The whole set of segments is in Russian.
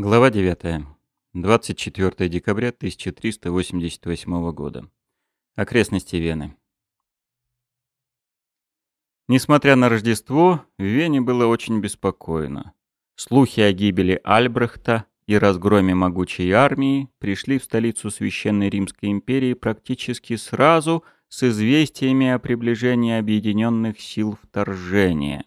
Глава 9. 24 декабря 1388 года. Окрестности Вены. Несмотря на Рождество, в Вене было очень беспокойно. Слухи о гибели Альбрехта и разгроме могучей армии пришли в столицу Священной Римской империи практически сразу с известиями о приближении объединенных сил вторжения.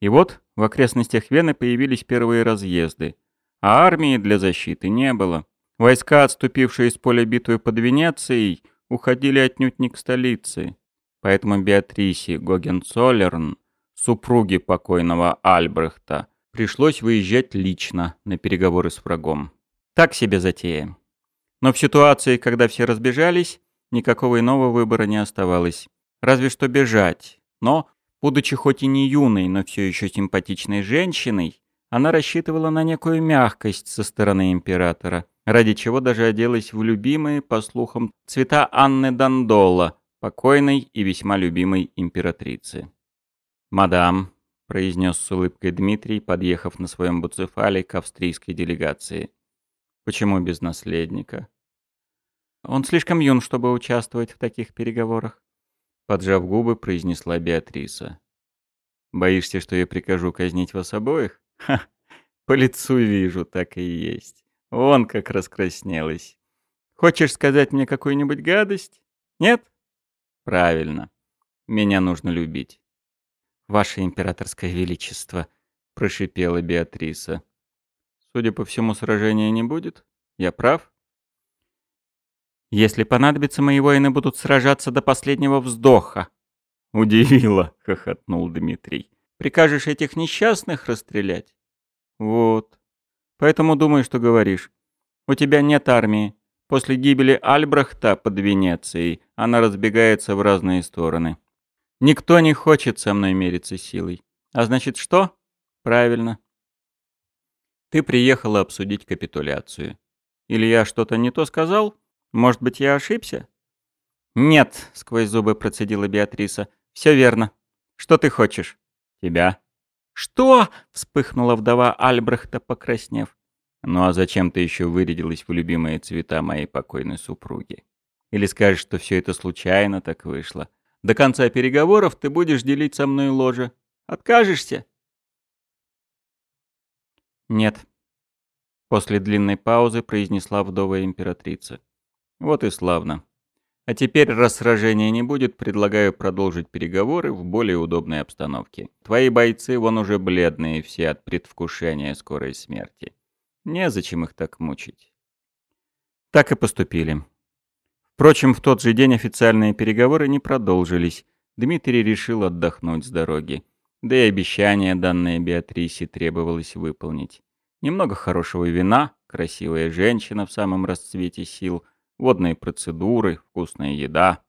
И вот в окрестностях Вены появились первые разъезды – а армии для защиты не было. Войска, отступившие из поля битвы под Венецией, уходили отнюдь не к столице. Поэтому Беатрисе Гогенцоллерн, супруге покойного Альбрехта, пришлось выезжать лично на переговоры с врагом. Так себе затея. Но в ситуации, когда все разбежались, никакого иного выбора не оставалось. Разве что бежать. Но, будучи хоть и не юной, но все еще симпатичной женщиной, она рассчитывала на некую мягкость со стороны императора, ради чего даже оделась в любимые, по слухам, цвета Анны Дандола, покойной и весьма любимой императрицы. «Мадам», — произнес с улыбкой Дмитрий, подъехав на своем буцефале к австрийской делегации. «Почему без наследника?» «Он слишком юн, чтобы участвовать в таких переговорах», — поджав губы, произнесла Беатриса. «Боишься, что я прикажу казнить вас обоих?» Ха, по лицу вижу, так и есть. Вон как раскраснелась. Хочешь сказать мне какую-нибудь гадость? Нет? Правильно. Меня нужно любить. Ваше императорское величество, прошипела Беатриса. Судя по всему, сражения не будет. Я прав? Если понадобится, мои воины будут сражаться до последнего вздоха. Удивило, хохотнул Дмитрий. Прикажешь этих несчастных расстрелять? Вот. Поэтому думай, что говоришь. У тебя нет армии. После гибели Альбрахта под Венецией она разбегается в разные стороны. Никто не хочет со мной мериться силой. А значит что? Правильно. Ты приехала обсудить капитуляцию. Или я что-то не то сказал? Может быть, я ошибся? Нет, сквозь зубы процедила Беатриса. Все верно. Что ты хочешь? «Тебя». «Что?» — вспыхнула вдова Альбрехта, покраснев. «Ну а зачем ты еще вырядилась в любимые цвета моей покойной супруги? Или скажешь, что все это случайно так вышло? До конца переговоров ты будешь делить со мной ложе. Откажешься?» «Нет», — после длинной паузы произнесла вдова императрица. «Вот и славно. А теперь, раз сражения не будет, предлагаю продолжить переговоры в более удобной обстановке. Твои бойцы вон уже бледные все от предвкушения скорой смерти. Незачем их так мучить. Так и поступили. Впрочем, в тот же день официальные переговоры не продолжились. Дмитрий решил отдохнуть с дороги. Да и обещание, данное Беатрисе, требовалось выполнить. Немного хорошего вина, красивая женщина в самом расцвете сил — водные процедуры, вкусная еда.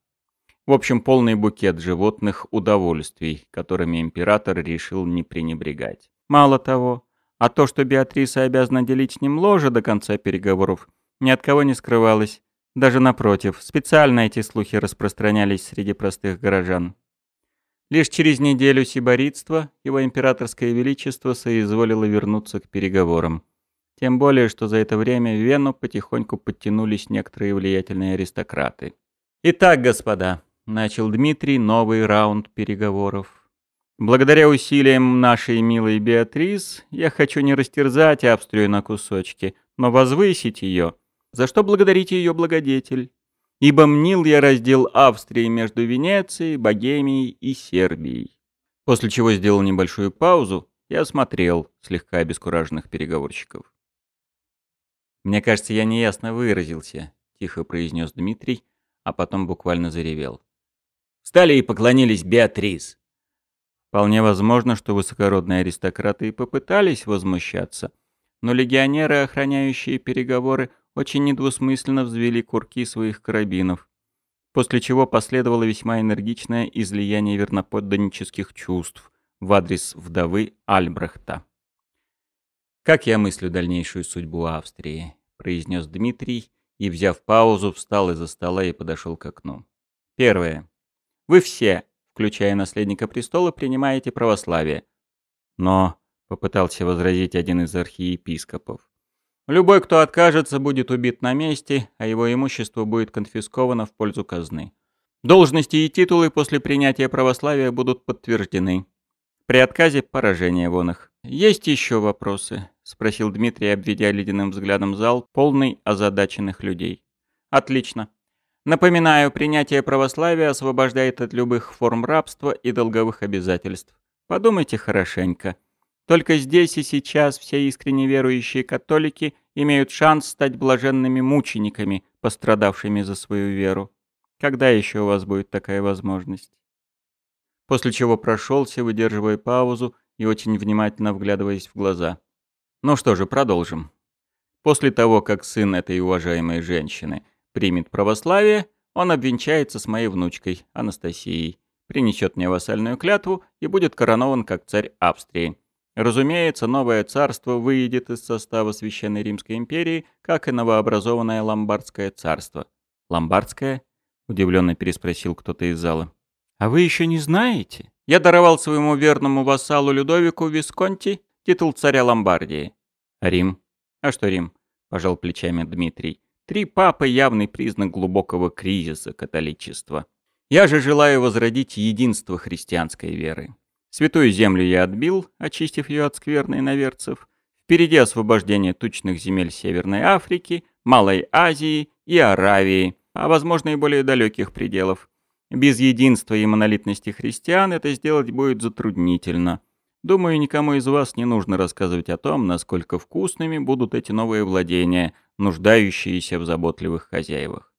В общем, полный букет животных удовольствий, которыми император решил не пренебрегать. Мало того, а то, что Беатриса обязана делить с ним ложе до конца переговоров, ни от кого не скрывалось. Даже напротив, специально эти слухи распространялись среди простых горожан. Лишь через неделю сиборитства его императорское величество соизволило вернуться к переговорам. Тем более, что за это время в Вену потихоньку подтянулись некоторые влиятельные аристократы. «Итак, господа», — начал Дмитрий новый раунд переговоров. «Благодаря усилиям нашей милой Беатрис я хочу не растерзать Австрию на кусочки, но возвысить ее, за что благодарить ее благодетель. Ибо мнил я раздел Австрии между Венецией, Богемией и Сербией». После чего сделал небольшую паузу и осмотрел слегка обескураженных переговорщиков. «Мне кажется, я неясно выразился», — тихо произнес Дмитрий, а потом буквально заревел. «Встали и поклонились Беатрис!» Вполне возможно, что высокородные аристократы и попытались возмущаться, но легионеры, охраняющие переговоры, очень недвусмысленно взвели курки своих карабинов, после чего последовало весьма энергичное излияние верноподданнических чувств в адрес вдовы Альбрехта. «Как я мыслю дальнейшую судьбу Австрии?» — произнес Дмитрий и, взяв паузу, встал из-за стола и подошел к окну. «Первое. Вы все, включая наследника престола, принимаете православие. Но, — попытался возразить один из архиепископов, Любой, кто откажется, будет убит на месте, а его имущество будет конфисковано в пользу казны. Должности и титулы после принятия православия будут подтверждены. При отказе – поражение вон их. «Есть еще вопросы?» – спросил Дмитрий, обведя ледяным взглядом зал, полный озадаченных людей. «Отлично. Напоминаю, принятие православия освобождает от любых форм рабства и долговых обязательств. Подумайте хорошенько. Только здесь и сейчас все искренне верующие католики имеют шанс стать блаженными мучениками, пострадавшими за свою веру. Когда еще у вас будет такая возможность? После чего прошелся, выдерживая паузу и очень внимательно вглядываясь в глаза. Ну что же, продолжим. После того, как сын этой уважаемой женщины примет православие, он обвенчается с моей внучкой, Анастасией, принесет мне вассальную клятву и будет коронован как царь Австрии. Разумеется, новое царство выйдет из состава Священной Римской империи, как и новообразованное Ломбардское царство. «Ломбардское?» — удивленно переспросил кто-то из зала. «А вы еще не знаете? Я даровал своему верному вассалу Людовику Висконти титул царя Ломбардии». «Рим?» «А что Рим?» — пожал плечами Дмитрий. «Три папы — явный признак глубокого кризиса католичества. Я же желаю возродить единство христианской веры. Святую землю я отбил, очистив ее от скверны наверцев. Впереди освобождение тучных земель Северной Африки, Малой Азии и Аравии, а возможно и более далеких пределов. Без единства и монолитности христиан это сделать будет затруднительно. Думаю, никому из вас не нужно рассказывать о том, насколько вкусными будут эти новые владения, нуждающиеся в заботливых хозяевах.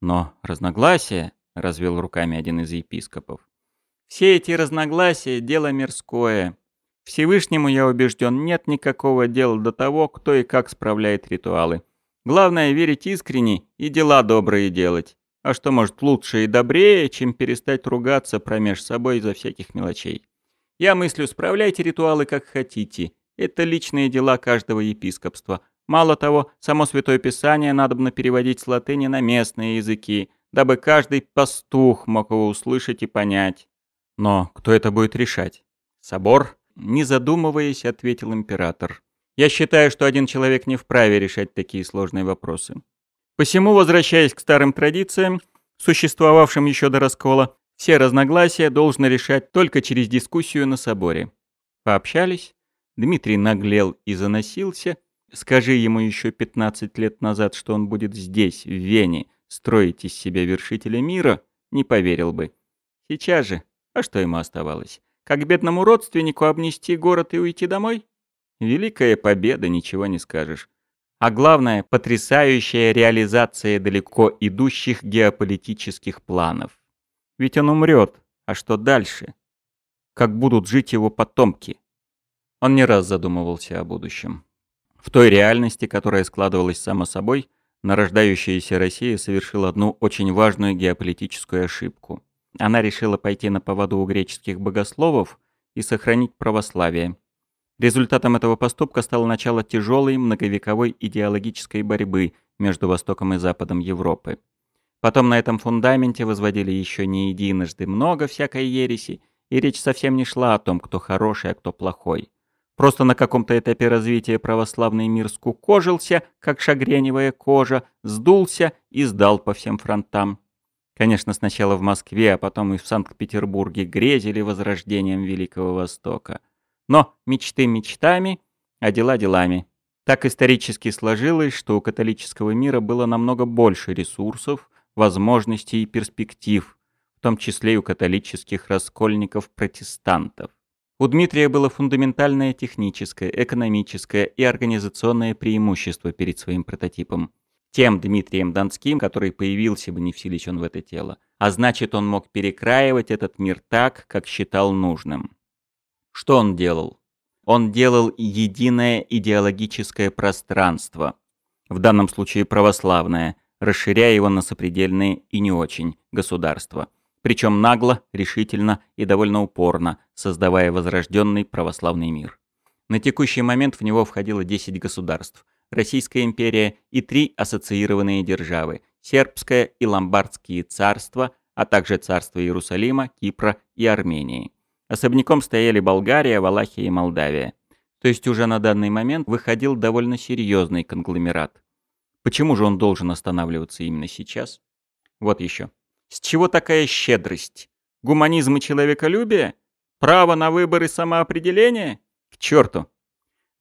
Но разногласия, — развел руками один из епископов, — все эти разногласия — дело мирское. Всевышнему, я убежден, нет никакого дела до того, кто и как справляет ритуалы. Главное — верить искренне и дела добрые делать. А что может лучше и добрее, чем перестать ругаться промеж собой из-за всяких мелочей? Я мыслю, справляйте ритуалы как хотите. Это личные дела каждого епископства. Мало того, само Святое Писание надобно переводить с латыни на местные языки, дабы каждый пастух мог его услышать и понять. Но кто это будет решать? Собор? Не задумываясь, ответил император. Я считаю, что один человек не вправе решать такие сложные вопросы. Посему, возвращаясь к старым традициям, существовавшим еще до раскола, все разногласия должны решать только через дискуссию на соборе. Пообщались, Дмитрий наглел и заносился. Скажи ему еще 15 лет назад, что он будет здесь, в Вене, строить из себя вершителя мира, не поверил бы. Сейчас же, а что ему оставалось? Как бедному родственнику обнести город и уйти домой? Великая победа, ничего не скажешь. А главное, потрясающая реализация далеко идущих геополитических планов. Ведь он умрет, а что дальше? Как будут жить его потомки? Он не раз задумывался о будущем. В той реальности, которая складывалась само собой, нарождающаяся Россия совершила одну очень важную геополитическую ошибку. Она решила пойти на поводу у греческих богословов и сохранить православие. Результатом этого поступка стало начало тяжелой многовековой идеологической борьбы между Востоком и Западом Европы. Потом на этом фундаменте возводили еще не единожды много всякой ереси, и речь совсем не шла о том, кто хороший, а кто плохой. Просто на каком-то этапе развития православный мир скукожился, как шагреневая кожа, сдулся и сдал по всем фронтам. Конечно, сначала в Москве, а потом и в Санкт-Петербурге грезили возрождением Великого Востока. Но мечты мечтами, а дела делами. Так исторически сложилось, что у католического мира было намного больше ресурсов, возможностей и перспектив, в том числе и у католических раскольников-протестантов. У Дмитрия было фундаментальное техническое, экономическое и организационное преимущество перед своим прототипом. Тем Дмитрием Донским, который появился бы, не вселись он в это тело. А значит, он мог перекраивать этот мир так, как считал нужным. Что он делал? Он делал единое идеологическое пространство, в данном случае православное, расширяя его на сопредельные и не очень государства. Причем нагло, решительно и довольно упорно, создавая возрожденный православный мир. На текущий момент в него входило 10 государств. Российская империя и три ассоциированные державы – Сербское и Ломбардские царства, а также царство Иерусалима, Кипра и Армении. Особняком стояли Болгария, Валахия и Молдавия. То есть уже на данный момент выходил довольно серьезный конгломерат. Почему же он должен останавливаться именно сейчас? Вот еще. С чего такая щедрость? Гуманизм и человеколюбие? Право на выбор и самоопределение? К черту!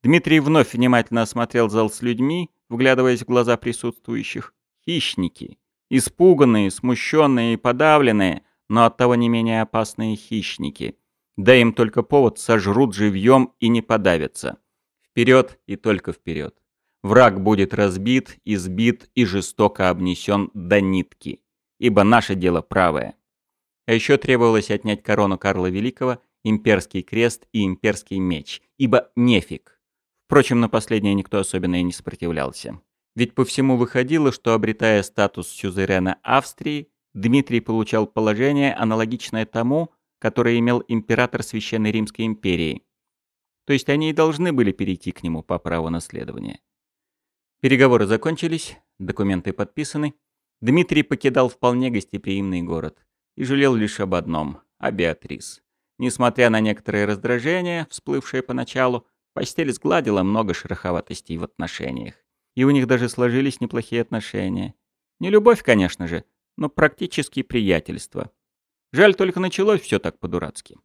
Дмитрий вновь внимательно осмотрел зал с людьми, вглядываясь в глаза присутствующих. Хищники. Испуганные, смущенные и подавленные, но оттого не менее опасные хищники. Дай им только повод, сожрут живьем и не подавятся. Вперед и только вперед. Враг будет разбит, избит и жестоко обнесен до нитки. Ибо наше дело правое. А еще требовалось отнять корону Карла Великого, имперский крест и имперский меч. Ибо нефиг. Впрочем, на последнее никто особенно и не сопротивлялся. Ведь по всему выходило, что обретая статус сюзерена Австрии, Дмитрий получал положение, аналогичное тому, которое имел император Священной Римской империи. То есть они и должны были перейти к нему по праву наследования. Переговоры закончились, документы подписаны. Дмитрий покидал вполне гостеприимный город и жалел лишь об одном — о Беатрис. Несмотря на некоторые раздражения, всплывшие поначалу, постель сгладила много шероховатостей в отношениях. И у них даже сложились неплохие отношения. Не любовь, конечно же, но практически приятельство. Жаль, только началось все так по-дурацки.